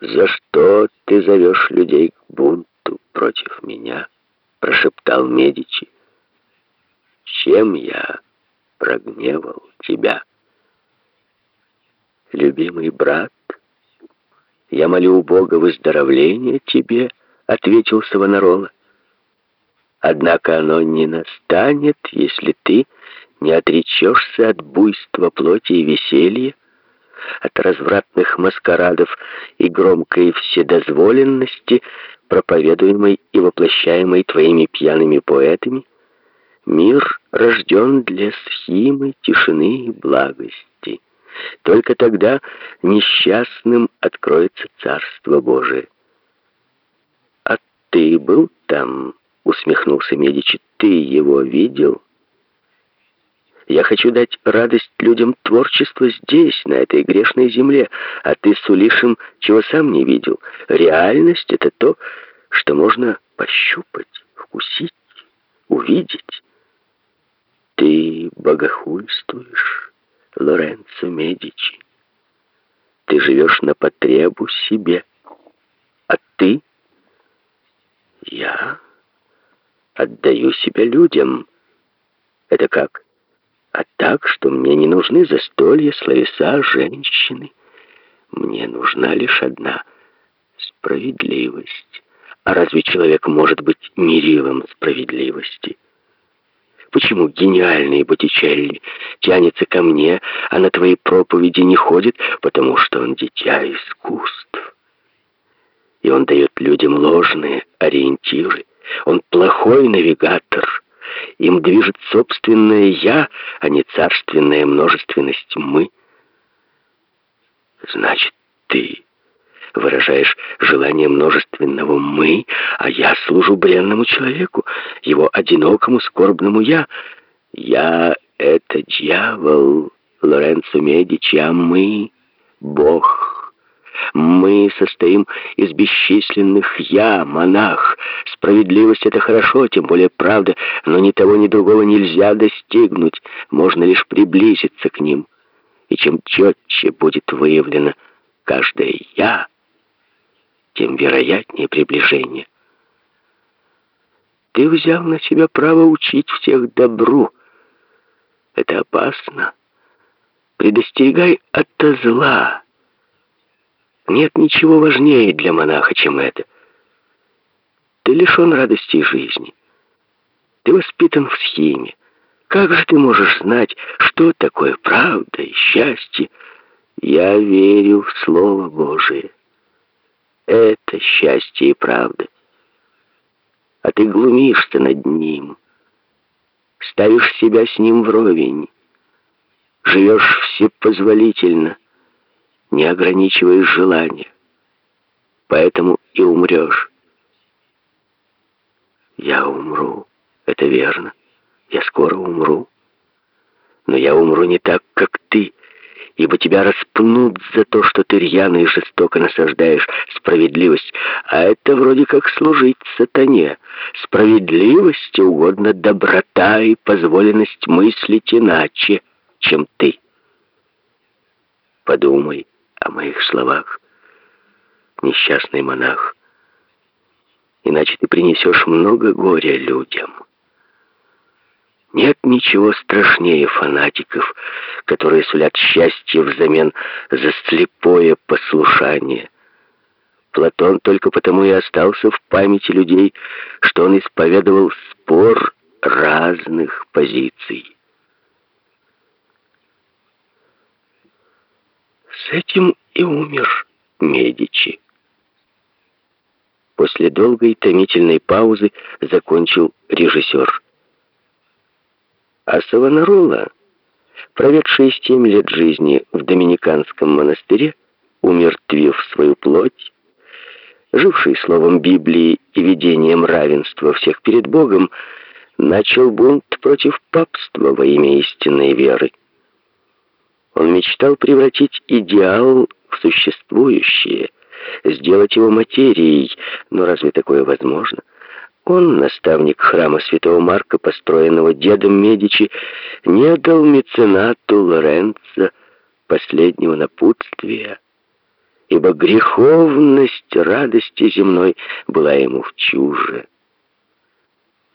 «За что ты зовешь людей к бунту против меня?» — прошептал Медичи. «Чем я прогневал тебя?» «Любимый брат, я молю у Бога выздоровления тебе», — ответил Савонарола. «Однако оно не настанет, если ты не отречешься от буйства плоти и веселья, от развратных маскарадов и громкой вседозволенности, проповедуемой и воплощаемой твоими пьяными поэтами, мир рожден для схимы, тишины и благости. Только тогда несчастным откроется Царство Божие. «А ты был там?» — усмехнулся Медичи. «Ты его видел?» Я хочу дать радость людям творчества здесь, на этой грешной земле, а ты сулишь им, чего сам не видел. Реальность — это то, что можно пощупать, вкусить, увидеть. Ты богохульствуешь, Лоренцо Медичи. Ты живешь на потребу себе. А ты? Я отдаю себя людям. Это как? А так, что мне не нужны застолья, словеса, женщины. Мне нужна лишь одна — справедливость. А разве человек может быть мерилом справедливости? Почему гениальный Боттичелли тянется ко мне, а на твои проповеди не ходит? Потому что он дитя искусств. И он дает людям ложные ориентиры. Он плохой навигатор — им движет собственное «я», а не царственная множественность «мы». Значит, ты выражаешь желание множественного «мы», а я служу бренному человеку, его одинокому скорбному «я». Я — это дьявол, Лоренцо Медичи, а мы — Бог. Мы состоим из бесчисленных «я», монах. Справедливость — это хорошо, тем более правда, но ни того, ни другого нельзя достигнуть, можно лишь приблизиться к ним. И чем четче будет выявлено каждое «я», тем вероятнее приближение. Ты взял на себя право учить всех добру. Это опасно. Предостерегай от зла. Нет ничего важнее для монаха, чем это. Ты лишен радости жизни. Ты воспитан в схеме. Как же ты можешь знать, что такое правда и счастье? Я верю в Слово Божие. Это счастье и правда. А ты глумишься над ним. Ставишь себя с ним вровень. Живешь всепозволительно не ограничиваешь желания. Поэтому и умрешь. Я умру, это верно. Я скоро умру. Но я умру не так, как ты, ибо тебя распнут за то, что ты рьяно и жестоко насаждаешь справедливость, а это вроде как служить сатане. Справедливости угодно доброта и позволенность мыслить иначе, чем ты. Подумай, о моих словах, несчастный монах. Иначе ты принесешь много горя людям. Нет ничего страшнее фанатиков, которые сулят счастье взамен за слепое послушание. Платон только потому и остался в памяти людей, что он исповедовал спор разных позиций. С этим и умер Медичи. После долгой томительной паузы закончил режиссер. А Савонарола, проведший семь лет жизни в Доминиканском монастыре, умертвив свою плоть, живший словом Библии и видением равенства всех перед Богом, начал бунт против папства во имя истинной веры. Он мечтал превратить идеал в существующее, сделать его материей, но разве такое возможно? Он, наставник храма святого Марка, построенного дедом Медичи, не дал меценату Лоренцо последнего напутствия ибо греховность радости земной была ему в чуже.